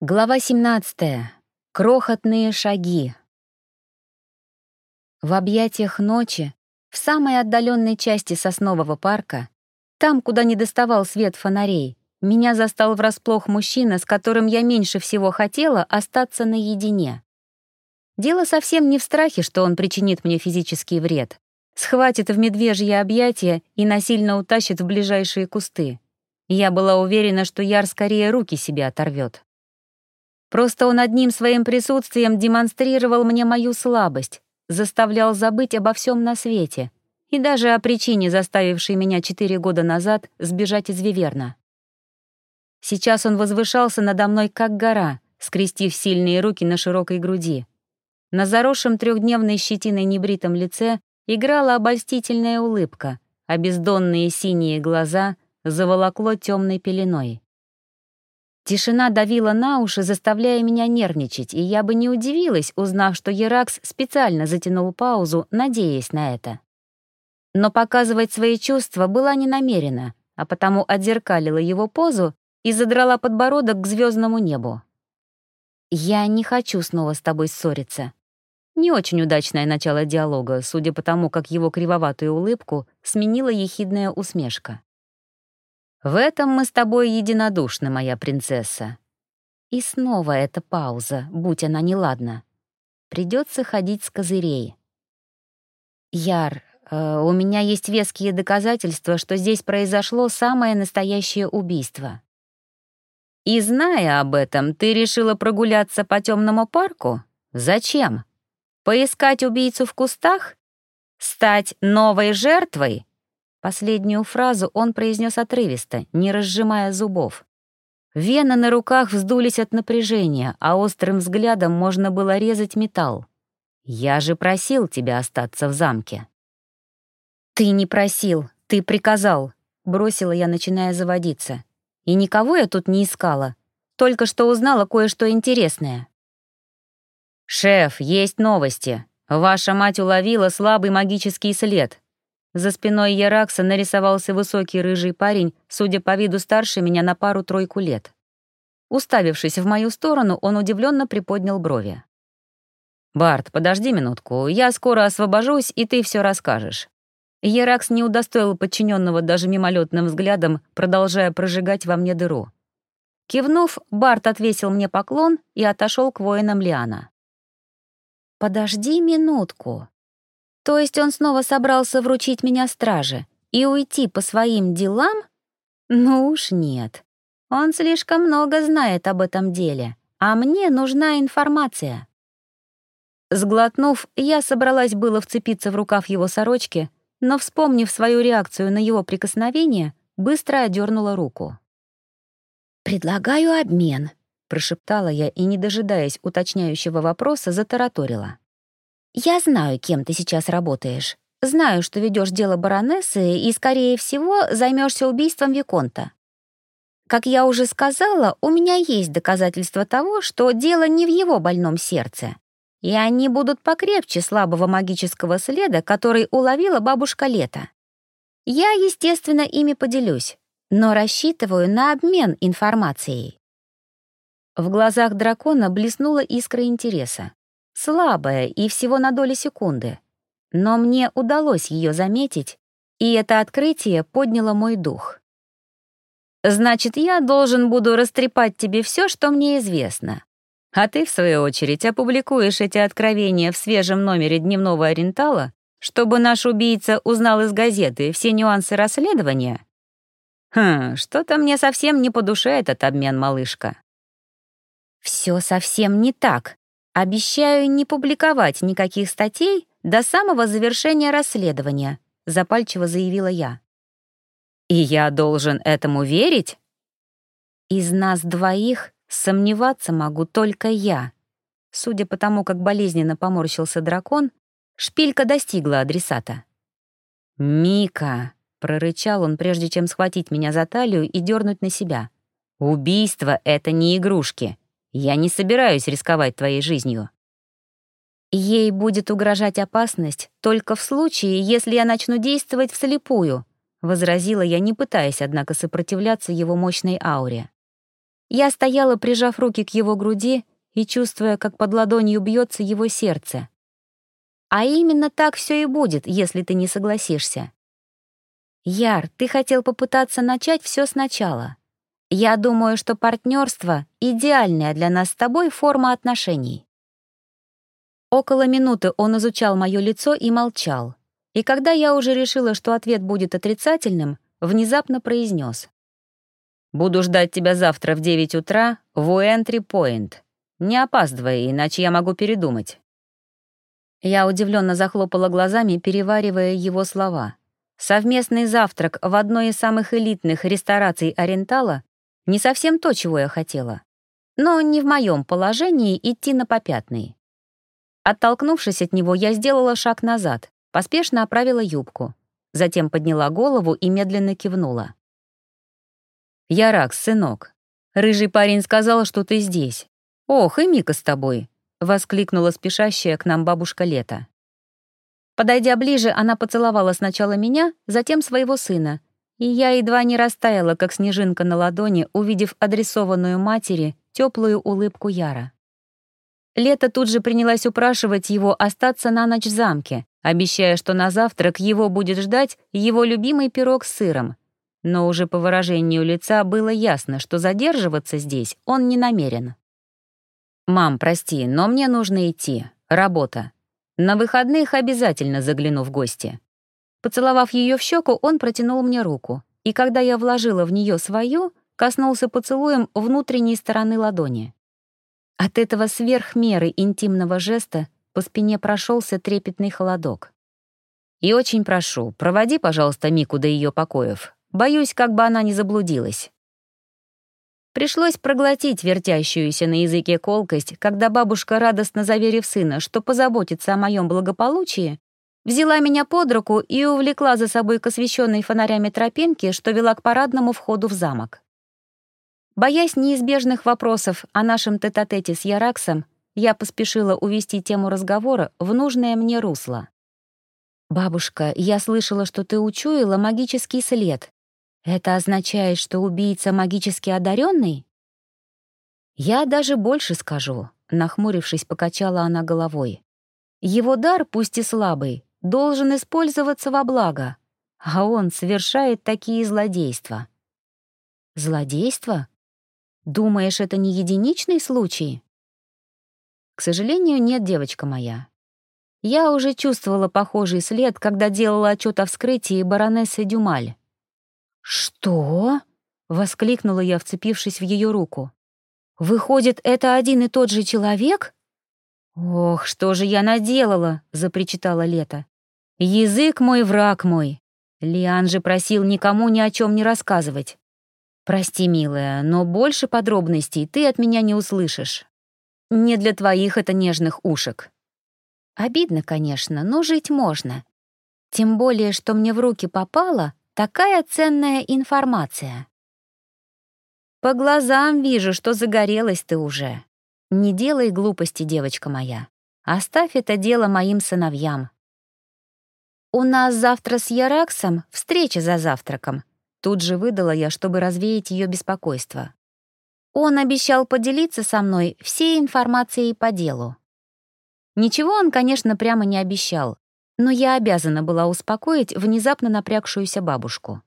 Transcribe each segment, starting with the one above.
Глава 17. Крохотные шаги. В объятиях ночи, в самой отдаленной части соснового парка, там, куда не доставал свет фонарей, меня застал врасплох мужчина, с которым я меньше всего хотела остаться наедине. Дело совсем не в страхе, что он причинит мне физический вред, схватит в медвежье объятия и насильно утащит в ближайшие кусты. Я была уверена, что Яр скорее руки себе оторвет. Просто он одним своим присутствием демонстрировал мне мою слабость, заставлял забыть обо всем на свете и даже о причине, заставившей меня четыре года назад сбежать из Виверна. Сейчас он возвышался надо мной как гора, скрестив сильные руки на широкой груди. На заросшем трехдневной щетиной небритом лице играла обольстительная улыбка, а бездонные синие глаза заволокло темной пеленой. Тишина давила на уши, заставляя меня нервничать, и я бы не удивилась, узнав, что Еракс специально затянул паузу, надеясь на это. Но показывать свои чувства была не намерена, а потому отзеркалила его позу и задрала подбородок к звездному небу. «Я не хочу снова с тобой ссориться». Не очень удачное начало диалога, судя по тому, как его кривоватую улыбку сменила ехидная усмешка. В этом мы с тобой единодушны, моя принцесса. И снова эта пауза, будь она неладна. Придется ходить с козырей. Яр, э, у меня есть веские доказательства, что здесь произошло самое настоящее убийство. И зная об этом, ты решила прогуляться по темному парку? Зачем? Поискать убийцу в кустах? Стать новой жертвой? Последнюю фразу он произнес отрывисто, не разжимая зубов. Вены на руках вздулись от напряжения, а острым взглядом можно было резать металл. «Я же просил тебя остаться в замке». «Ты не просил, ты приказал», — бросила я, начиная заводиться. «И никого я тут не искала. Только что узнала кое-что интересное». «Шеф, есть новости. Ваша мать уловила слабый магический след. За спиной Яракса нарисовался высокий рыжий парень, судя по виду старше меня на пару-тройку лет. Уставившись в мою сторону, он удивленно приподнял брови. «Барт, подожди минутку, я скоро освобожусь, и ты все расскажешь». Еракс не удостоил подчиненного даже мимолетным взглядом, продолжая прожигать во мне дыру. Кивнув, Барт отвесил мне поклон и отошел к воинам Лиана. «Подожди минутку», то есть он снова собрался вручить меня страже и уйти по своим делам? Ну уж нет. Он слишком много знает об этом деле, а мне нужна информация. Сглотнув, я собралась было вцепиться в рукав его сорочки, но, вспомнив свою реакцию на его прикосновение, быстро одернула руку. «Предлагаю обмен», — прошептала я и, не дожидаясь уточняющего вопроса, затараторила. «Я знаю, кем ты сейчас работаешь. Знаю, что ведешь дело баронессы и, скорее всего, займешься убийством Виконта. Как я уже сказала, у меня есть доказательства того, что дело не в его больном сердце. И они будут покрепче слабого магического следа, который уловила бабушка Лето. Я, естественно, ими поделюсь, но рассчитываю на обмен информацией». В глазах дракона блеснула искра интереса. Слабая и всего на доли секунды. Но мне удалось ее заметить, и это открытие подняло мой дух. Значит, я должен буду растрепать тебе все, что мне известно. А ты, в свою очередь, опубликуешь эти откровения в свежем номере дневного ориентала, чтобы наш убийца узнал из газеты все нюансы расследования? Хм, что-то мне совсем не по душе этот обмен, малышка. Все совсем не так, «Обещаю не публиковать никаких статей до самого завершения расследования», — запальчиво заявила я. «И я должен этому верить?» «Из нас двоих сомневаться могу только я». Судя по тому, как болезненно поморщился дракон, шпилька достигла адресата. «Мика!» — прорычал он, прежде чем схватить меня за талию и дернуть на себя. «Убийство — это не игрушки. Я не собираюсь рисковать твоей жизнью. Ей будет угрожать опасность только в случае, если я начну действовать вслепую, возразила я, не пытаясь, однако, сопротивляться его мощной ауре. Я стояла, прижав руки к его груди и чувствуя, как под ладонью бьется его сердце. А именно так все и будет, если ты не согласишься. Яр, ты хотел попытаться начать все сначала. Я думаю, что партнерство — идеальная для нас с тобой форма отношений. Около минуты он изучал мое лицо и молчал. И когда я уже решила, что ответ будет отрицательным, внезапно произнес: «Буду ждать тебя завтра в 9 утра в Уэнтри Пойнт. Не опаздывай, иначе я могу передумать». Я удивленно захлопала глазами, переваривая его слова. Совместный завтрак в одной из самых элитных рестораций Орентала не совсем то, чего я хотела. Но не в моем положении идти на попятный. Оттолкнувшись от него, я сделала шаг назад, поспешно оправила юбку. Затем подняла голову и медленно кивнула. «Яракс, сынок, рыжий парень сказал, что ты здесь. Ох, и Мика с тобой», — воскликнула спешащая к нам бабушка Лето. Подойдя ближе, она поцеловала сначала меня, затем своего сына, и я едва не растаяла, как снежинка на ладони, увидев адресованную матери теплую улыбку Яра. Лето тут же принялась упрашивать его остаться на ночь в замке, обещая, что на завтрак его будет ждать его любимый пирог с сыром. Но уже по выражению лица было ясно, что задерживаться здесь он не намерен. «Мам, прости, но мне нужно идти. Работа. На выходных обязательно загляну в гости». Поцеловав ее в щеку, он протянул мне руку, и когда я вложила в нее свою, коснулся поцелуем внутренней стороны ладони. От этого сверхмеры интимного жеста по спине прошелся трепетный холодок. «И очень прошу, проводи, пожалуйста, Мику до ее покоев. Боюсь, как бы она не заблудилась». Пришлось проглотить вертящуюся на языке колкость, когда бабушка, радостно заверив сына, что позаботится о моем благополучии, взяла меня под руку и увлекла за собой к освещенной фонарями тропинке, что вела к парадному входу в замок. Боясь неизбежных вопросов о нашем тет-а-тете с Яраксом, я поспешила увести тему разговора в нужное мне русло. «Бабушка, я слышала, что ты учуяла магический след. Это означает, что убийца магически одаренный? «Я даже больше скажу», — нахмурившись, покачала она головой. «Его дар, пусть и слабый, должен использоваться во благо, а он совершает такие злодейства. Злодейства? Думаешь, это не единичный случай? К сожалению, нет, девочка моя. Я уже чувствовала похожий след, когда делала отчет о вскрытии баронессы Дюмаль. «Что?» — воскликнула я, вцепившись в ее руку. «Выходит, это один и тот же человек?» «Ох, что же я наделала!» — запричитала Лето. Язык мой, враг мой. Лиан же просил никому ни о чем не рассказывать. Прости, милая, но больше подробностей ты от меня не услышишь. Не для твоих это нежных ушек. Обидно, конечно, но жить можно. Тем более, что мне в руки попала такая ценная информация. По глазам вижу, что загорелась ты уже. Не делай глупости, девочка моя. Оставь это дело моим сыновьям. «У нас завтра с Яраксом встреча за завтраком», тут же выдала я, чтобы развеять ее беспокойство. Он обещал поделиться со мной всей информацией по делу. Ничего он, конечно, прямо не обещал, но я обязана была успокоить внезапно напрягшуюся бабушку.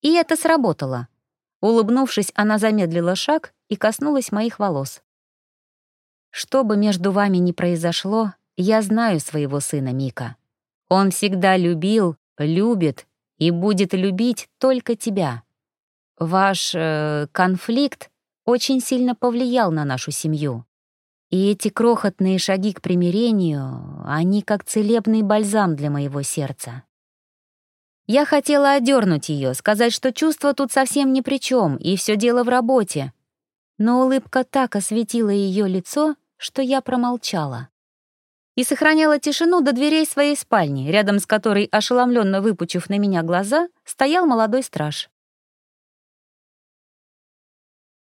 И это сработало. Улыбнувшись, она замедлила шаг и коснулась моих волос. «Что бы между вами ни произошло, я знаю своего сына Мика. Он всегда любил, любит и будет любить только тебя. Ваш э, конфликт очень сильно повлиял на нашу семью. И эти крохотные шаги к примирению, они как целебный бальзам для моего сердца. Я хотела одернуть ее, сказать, что чувство тут совсем ни при чем, и все дело в работе. Но улыбка так осветила ее лицо, что я промолчала и сохраняла тишину до дверей своей спальни, рядом с которой, ошеломленно выпучив на меня глаза, стоял молодой страж.